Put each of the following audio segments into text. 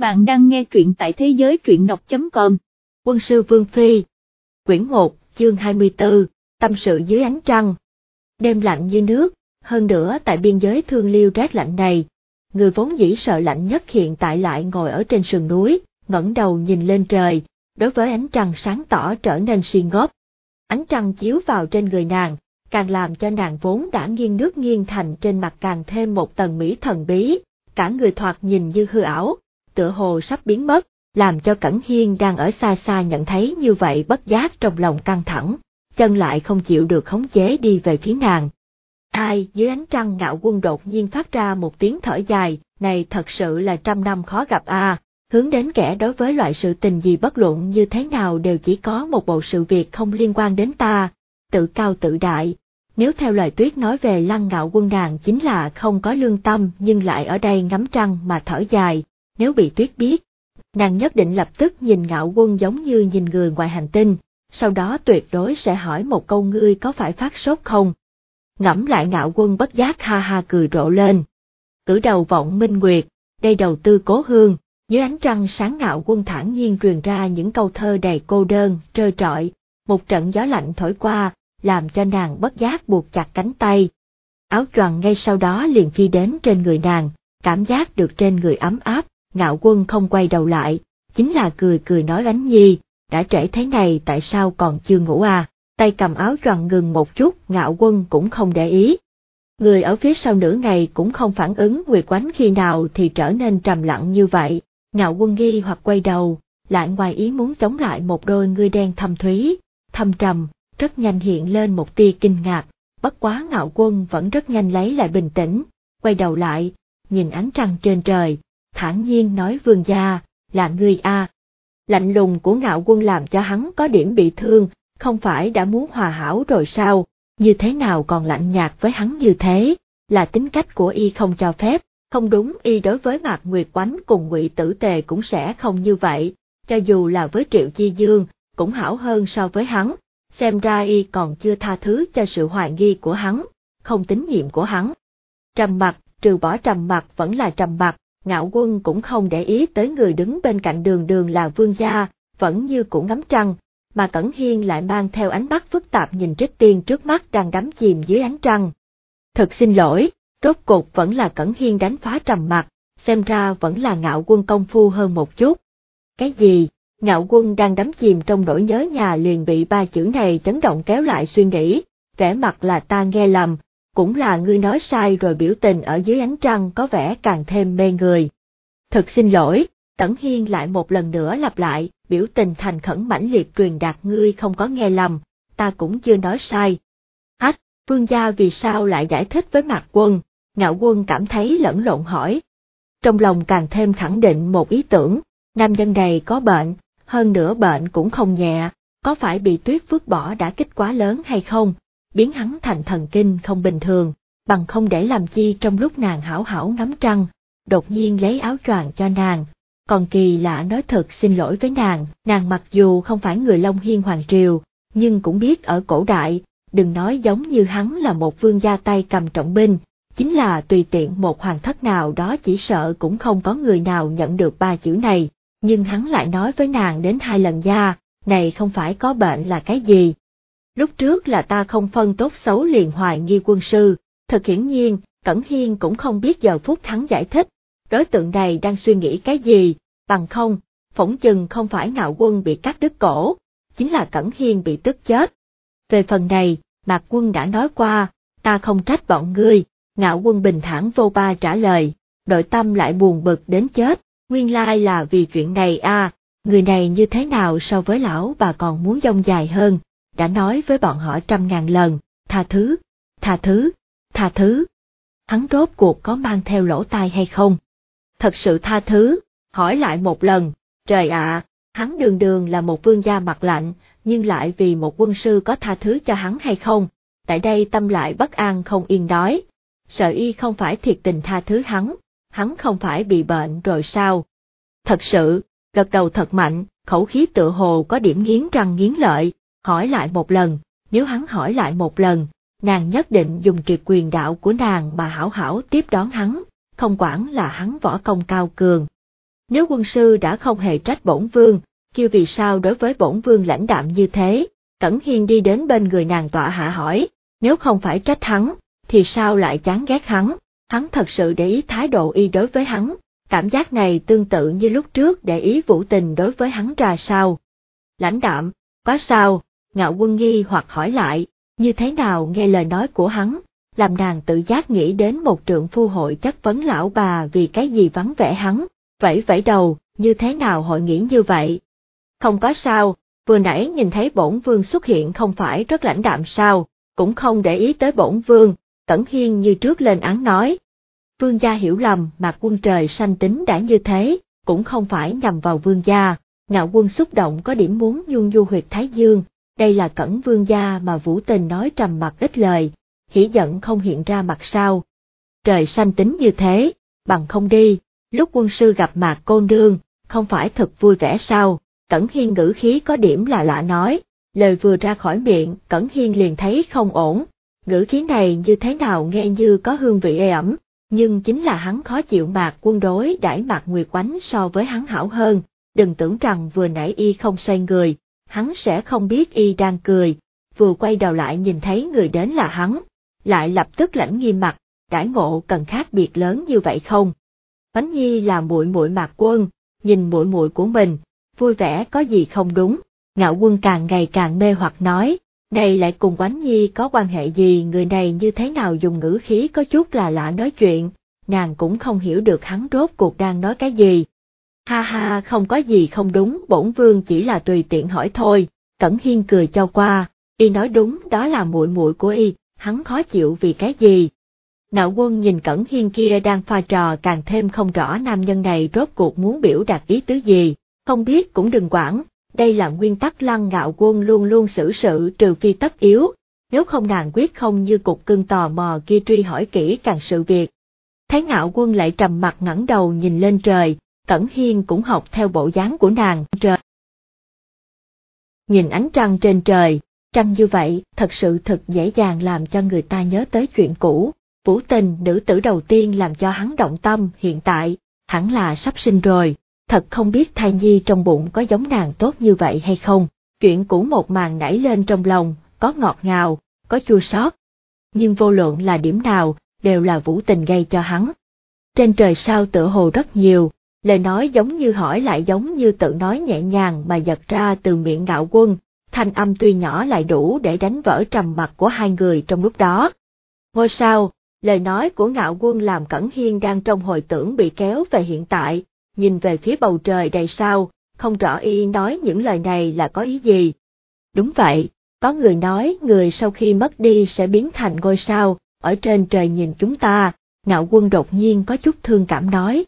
Bạn đang nghe truyện tại thế giới truyện đọc.com. Quân sư Vương Phi Quyển 1, chương 24, Tâm sự dưới ánh trăng. Đêm lạnh như nước, hơn nữa tại biên giới thương liêu rét lạnh này, người vốn dĩ sợ lạnh nhất hiện tại lại ngồi ở trên sườn núi, ngẩng đầu nhìn lên trời, đối với ánh trăng sáng tỏ trở nên si ngốc. Ánh trăng chiếu vào trên người nàng, càng làm cho nàng vốn đã nghiêng nước nghiêng thành trên mặt càng thêm một tầng mỹ thần bí, cả người thoạt nhìn như hư ảo, tựa hồ sắp biến mất, làm cho Cẩn Hiên đang ở xa xa nhận thấy như vậy bất giác trong lòng căng thẳng, chân lại không chịu được khống chế đi về phía nàng. Ai dưới ánh trăng ngạo quân đột nhiên phát ra một tiếng thở dài, này thật sự là trăm năm khó gặp a. hướng đến kẻ đối với loại sự tình gì bất luận như thế nào đều chỉ có một bộ sự việc không liên quan đến ta, tự cao tự đại. Nếu theo lời tuyết nói về lăng ngạo quân nàng chính là không có lương tâm nhưng lại ở đây ngắm trăng mà thở dài, nếu bị tuyết biết, nàng nhất định lập tức nhìn ngạo quân giống như nhìn người ngoài hành tinh, sau đó tuyệt đối sẽ hỏi một câu ngươi có phải phát sốt không. Ngẫm lại ngạo quân bất giác ha ha cười rộ lên. Cử đầu vọng minh nguyệt, đây đầu tư cố hương, dưới ánh trăng sáng ngạo quân thản nhiên truyền ra những câu thơ đầy cô đơn, trơ trọi, một trận gió lạnh thổi qua, làm cho nàng bất giác buộc chặt cánh tay. Áo choàng ngay sau đó liền phi đến trên người nàng, cảm giác được trên người ấm áp, ngạo quân không quay đầu lại, chính là cười cười nói ánh nhi, đã trễ thế này tại sao còn chưa ngủ à, tay cầm áo choàng ngừng một chút, ngạo quân cũng không để ý. Người ở phía sau nửa ngày cũng không phản ứng Nguyệt Quánh khi nào thì trở nên trầm lặng như vậy, ngạo quân nghi hoặc quay đầu, lại ngoài ý muốn chống lại một đôi ngươi đen thâm thúy, thâm trầm, rất nhanh hiện lên một tia kinh ngạc, bất quá ngạo quân vẫn rất nhanh lấy lại bình tĩnh, quay đầu lại, nhìn ánh trăng trên trời, thản nhiên nói vương gia, là ngươi a. Lạnh lùng của ngạo quân làm cho hắn có điểm bị thương, không phải đã muốn hòa hảo rồi sao, như thế nào còn lạnh nhạt với hắn như thế, là tính cách của y không cho phép, không đúng y đối với Mạc Nguyệt Quánh cùng ngụy Tử Tề cũng sẽ không như vậy, cho dù là với Triệu Chi Dương, cũng hảo hơn so với hắn, xem ra y còn chưa tha thứ cho sự hoài nghi của hắn, không tín nhiệm của hắn. Trầm mặt, trừ bỏ trầm mặt vẫn là trầm mặt, ngạo quân cũng không để ý tới người đứng bên cạnh đường đường là vương gia, vẫn như cũ ngắm trăng, mà Cẩn Hiên lại mang theo ánh mắt phức tạp nhìn Trích Tiên trước mắt đang đắm chìm dưới ánh trăng. Thật xin lỗi, rốt cột vẫn là Cẩn Hiên đánh phá trầm mặt, xem ra vẫn là ngạo quân công phu hơn một chút. Cái gì? Ngạo quân đang đắm chìm trong nỗi nhớ nhà liền bị ba chữ này chấn động kéo lại suy nghĩ, vẻ mặt là ta nghe lầm, cũng là ngươi nói sai rồi biểu tình ở dưới ánh trăng có vẻ càng thêm mê người. Thật xin lỗi, Tẩn Hiên lại một lần nữa lặp lại, biểu tình thành khẩn mãnh liệt truyền đạt ngươi không có nghe lầm, ta cũng chưa nói sai. Ách, vương gia vì sao lại giải thích với mạc quân, ngạo quân cảm thấy lẫn lộn hỏi. Trong lòng càng thêm khẳng định một ý tưởng, nam nhân này có bệnh, hơn nữa bệnh cũng không nhẹ, có phải bị tuyết vứt bỏ đã kích quá lớn hay không, biến hắn thành thần kinh không bình thường, bằng không để làm chi trong lúc nàng hảo hảo ngắm trăng, đột nhiên lấy áo choàng cho nàng. Còn kỳ lạ nói thật xin lỗi với nàng, nàng mặc dù không phải người Long Hiên Hoàng Triều, nhưng cũng biết ở cổ đại, đừng nói giống như hắn là một vương gia tay cầm trọng binh, chính là tùy tiện một hoàng thất nào đó chỉ sợ cũng không có người nào nhận được ba chữ này, nhưng hắn lại nói với nàng đến hai lần gia, này không phải có bệnh là cái gì, Lúc trước là ta không phân tốt xấu liền hoài nghi quân sư, thật hiển nhiên, Cẩn Hiên cũng không biết giờ phút hắn giải thích, đối tượng này đang suy nghĩ cái gì, bằng không, phỏng chừng không phải ngạo quân bị cắt đứt cổ, chính là Cẩn Hiên bị tức chết. Về phần này, Mạc Quân đã nói qua, ta không trách bọn ngươi, ngạo quân bình thản vô ba trả lời, đội tâm lại buồn bực đến chết, nguyên lai là vì chuyện này à, người này như thế nào so với lão bà còn muốn dông dài hơn, đã nói với bọn họ trăm ngàn lần, tha thứ, tha thứ, tha thứ. Hắn rốt cuộc có mang theo lỗ tai hay không? Thật sự tha thứ, hỏi lại một lần, trời ạ, hắn đường đường là một vương gia mặt lạnh, nhưng lại vì một quân sư có tha thứ cho hắn hay không? Tại đây tâm lại bất an không yên đói, sợ y không phải thiệt tình tha thứ hắn, hắn không phải bị bệnh rồi sao? Thật sự, gật đầu thật mạnh, khẩu khí tựa hồ có điểm nghiến răng nghiến lợi, hỏi lại một lần, nếu hắn hỏi lại một lần, nàng nhất định dùng triệt quyền đạo của nàng mà hảo hảo tiếp đón hắn, không quản là hắn võ công cao cường. Nếu quân sư đã không hề trách bổn vương, kêu vì sao đối với bổn vương lãnh đạm như thế, Cẩn Hiên đi đến bên người nàng tọa hạ hỏi, nếu không phải trách hắn, thì sao lại chán ghét hắn, hắn thật sự để ý thái độ y đối với hắn, cảm giác này tương tự như lúc trước để ý vũ tình đối với hắn ra sao. Lãnh đạm, quá sao, ngạo quân nghi hoặc hỏi lại, như thế nào nghe lời nói của hắn, làm nàng tự giác nghĩ đến một trượng phu hội chất vấn lão bà vì cái gì vắng vẻ hắn, vẫy vẫy đầu, như thế nào hội nghĩ như vậy. Không có sao, vừa nãy nhìn thấy bổn vương xuất hiện không phải rất lãnh đạm sao, cũng không để ý tới bổn vương, Cẩn Hiên như trước lên án nói. Vương gia hiểu lầm mà quân trời sanh tính đã như thế, cũng không phải nhằm vào vương gia, ngạo quân xúc động có điểm muốn dung du huyệt Thái Dương, đây là cẩn vương gia mà Vũ Tình nói trầm mặt ít lời, hỉ giận không hiện ra mặt sao. Trời sanh tính như thế, bằng không đi, lúc quân sư gặp mạc côn đương, không phải thật vui vẻ sao, Cẩn Hiên ngữ khí có điểm là lạ nói, lời vừa ra khỏi miệng, Cẩn Hiên liền thấy không ổn, ngữ khí này như thế nào nghe như có hương vị ê ẩm, nhưng chính là hắn khó chịu mạc quân đối đãi mạc nguyệt quánh so với hắn hảo hơn, đừng tưởng rằng vừa nãy y không xoay người, hắn sẽ không biết y đang cười, vừa quay đầu lại nhìn thấy người đến là hắn, lại lập tức lãnh nghiêm mặt, đãi ngộ cần khác biệt lớn như vậy không? Bánh Nhi là muội muội mạc quân, nhìn muội muội của mình, vui vẻ có gì không đúng, ngạo quân càng ngày càng mê hoặc nói, đây lại cùng Bánh Nhi có quan hệ gì người này như thế nào dùng ngữ khí có chút là lạ nói chuyện, nàng cũng không hiểu được hắn rốt cuộc đang nói cái gì. Ha ha không có gì không đúng bổn vương chỉ là tùy tiện hỏi thôi, Cẩn Hiên cười cho qua, y nói đúng đó là muội muội của y, hắn khó chịu vì cái gì. Nạo quân nhìn Cẩn Hiên kia đang pha trò càng thêm không rõ nam nhân này rốt cuộc muốn biểu đạt ý tứ gì, không biết cũng đừng quản, đây là nguyên tắc lăng ngạo quân luôn luôn xử sự trừ phi tất yếu, nếu không nàng quyết không như cục cưng tò mò kia truy hỏi kỹ càng sự việc. Thấy ngạo quân lại trầm mặt ngẩng đầu nhìn lên trời, Cẩn Hiên cũng học theo bộ dáng của nàng trời. Nhìn ánh trăng trên trời, trăng như vậy thật sự thật dễ dàng làm cho người ta nhớ tới chuyện cũ, vũ tình nữ tử đầu tiên làm cho hắn động tâm hiện tại, hẳn là sắp sinh rồi, thật không biết thai nhi trong bụng có giống nàng tốt như vậy hay không, chuyện cũ một màn nảy lên trong lòng, có ngọt ngào, có chua xót. Nhưng vô luận là điểm nào, đều là vũ tình gây cho hắn. Trên trời sao tựa hồ rất nhiều, lời nói giống như hỏi lại giống như tự nói nhẹ nhàng mà giật ra từ miệng ngạo quân, thanh âm tuy nhỏ lại đủ để đánh vỡ trầm mặt của hai người trong lúc đó. Ngôi sao, lời nói của ngạo quân làm Cẩn Hiên đang trong hồi tưởng bị kéo về hiện tại, nhìn về phía bầu trời đầy sao, không rõ y nói những lời này là có ý gì. Đúng vậy, có người nói người sau khi mất đi sẽ biến thành ngôi sao, ở trên trời nhìn chúng ta, ngạo quân đột nhiên có chút thương cảm nói.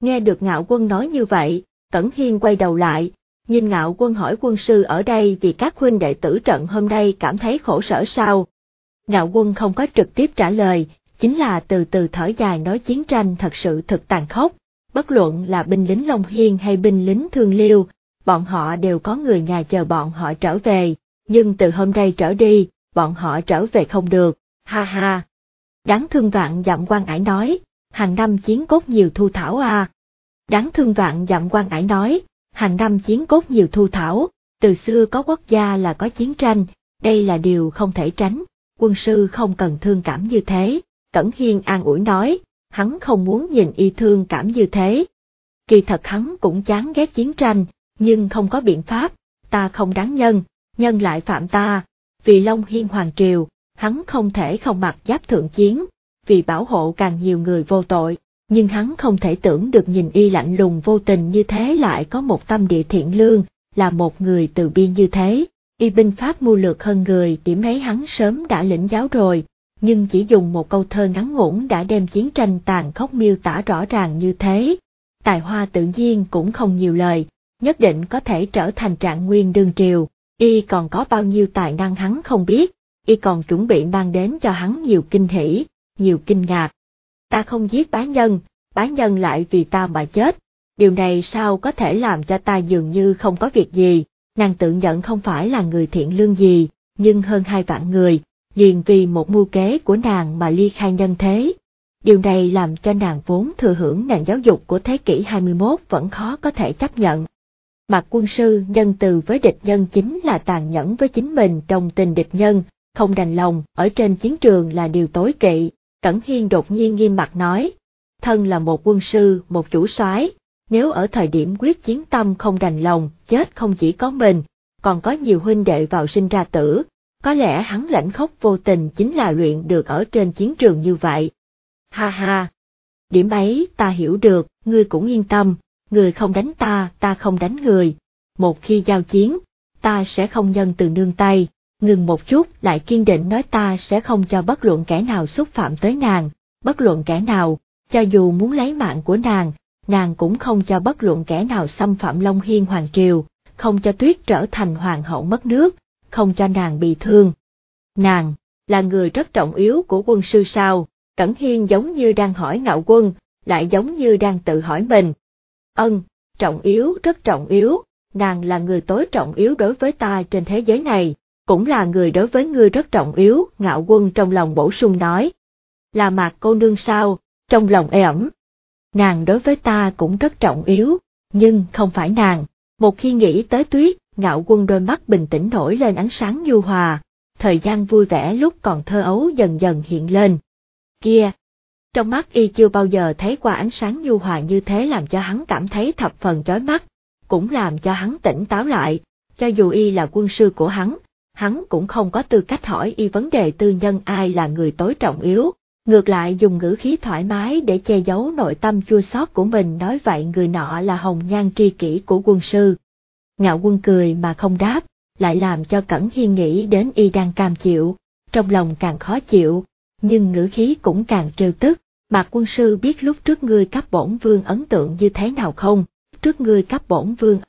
Nghe được ngạo quân nói như vậy, Cẩn Hiên quay đầu lại, nhìn ngạo quân hỏi quân sư ở đây vì các huynh đệ tử trận hôm nay cảm thấy khổ sở sao. Ngạo quân không có trực tiếp trả lời, chính là từ từ thở dài nói chiến tranh thật sự thực tàn khốc, bất luận là binh lính Long Hiên hay binh lính Thương Liêu, bọn họ đều có người nhà chờ bọn họ trở về, nhưng từ hôm nay trở đi, bọn họ trở về không được, ha ha. Đáng thương vạn dặm quan ải nói, hàng năm chiến cốt nhiều thu thảo à. Đáng thương vạn dặm quan ải nói, hàng năm chiến cốt nhiều thu thảo, từ xưa có quốc gia là có chiến tranh, đây là điều không thể tránh, quân sư không cần thương cảm như thế, Cẩn Hiên an ủi nói, hắn không muốn nhìn y thương cảm như thế. Kỳ thật hắn cũng chán ghét chiến tranh, nhưng không có biện pháp, ta không đáng nhân, nhân lại phạm ta, vì Long Hiên Hoàng Triều, hắn không thể không mặc giáp thượng chiến, vì bảo hộ càng nhiều người vô tội, nhưng hắn không thể tưởng được nhìn y lạnh lùng vô tình như thế lại có một tâm địa thiện lương, là một người từ biên như thế, y binh pháp mưu lược hơn người điểm ấy hắn sớm đã lĩnh giáo rồi, nhưng chỉ dùng một câu thơ ngắn ngủn đã đem chiến tranh tàn khốc miêu tả rõ ràng như thế. Tài hoa tự nhiên cũng không nhiều lời, nhất định có thể trở thành trạng nguyên đương triều, y còn có bao nhiêu tài năng hắn không biết, y còn chuẩn bị mang đến cho hắn nhiều kinh hỷ, nhiều kinh ngạc. Ta không giết bá nhân, bá nhân lại vì ta mà chết, điều này sao có thể làm cho ta dường như không có việc gì, nàng tự nhận không phải là người thiện lương gì, nhưng hơn hai vạn người, liền vì một mưu kế của nàng mà ly khai nhân thế. Điều này làm cho nàng vốn thừa hưởng nền giáo dục của thế kỷ 21 vẫn khó có thể chấp nhận. Mặt quân sư nhân từ với địch nhân chính là tàn nhẫn với chính mình trong tình địch nhân, không đành lòng, ở trên chiến trường là điều tối kỵ. Cẩn Hiên đột nhiên nghiêm mặt nói, thân là một quân sư, một chủ soái, nếu ở thời điểm quyết chiến tâm không đành lòng, chết không chỉ có mình, còn có nhiều huynh đệ vào sinh ra tử, có lẽ hắn lãnh khốc vô tình chính là luyện được ở trên chiến trường như vậy. Ha ha! Điểm ấy ta hiểu được, ngươi cũng yên tâm, người không đánh ta, ta không đánh người. Một khi giao chiến, ta sẽ không nhân từ nương tay, ngừng một chút lại kiên định nói ta sẽ không cho bất luận kẻ nào xúc phạm tới nàng, bất luận kẻ nào, cho dù muốn lấy mạng của nàng, nàng cũng không cho bất luận kẻ nào xâm phạm Long Hiên Hoàng Triều, không cho tuyết trở thành hoàng hậu mất nước, không cho nàng bị thương. Nàng, là người rất trọng yếu của quân sư sao, Cẩn Hiên giống như đang hỏi ngạo quân, lại giống như đang tự hỏi mình. Ân, trọng yếu rất trọng yếu, nàng là người tối trọng yếu đối với ta trên thế giới này, cũng là người đối với ngươi rất trọng yếu, ngạo quân trong lòng bổ sung nói. Là mạc cô nương sao, trong lòng e ẩm. Nàng đối với ta cũng rất trọng yếu, nhưng không phải nàng. Một khi nghĩ tới tuyết, ngạo quân đôi mắt bình tĩnh nổi lên ánh sáng nhu hòa, thời gian vui vẻ lúc còn thơ ấu dần dần hiện lên. Kia! Trong mắt y chưa bao giờ thấy qua ánh sáng nhu hòa như thế làm cho hắn cảm thấy thập phần chói mắt, cũng làm cho hắn tỉnh táo lại, cho dù y là quân sư của hắn, hắn cũng không có tư cách hỏi y vấn đề tư nhân ai là người tối trọng yếu, ngược lại dùng ngữ khí thoải mái để che giấu nội tâm chua xót của mình nói vậy người nọ là hồng nhan tri kỷ của quân sư. Ngạo quân cười mà không đáp, lại làm cho Cẩn Hiên nghĩ đến y đang cam chịu, trong lòng càng khó chịu, nhưng ngữ khí cũng càng trêu tức. Mạc quân sư biết lúc trước ngươi cấp bổn vương ấn tượng như thế nào không? Trước ngươi cấp bổn vương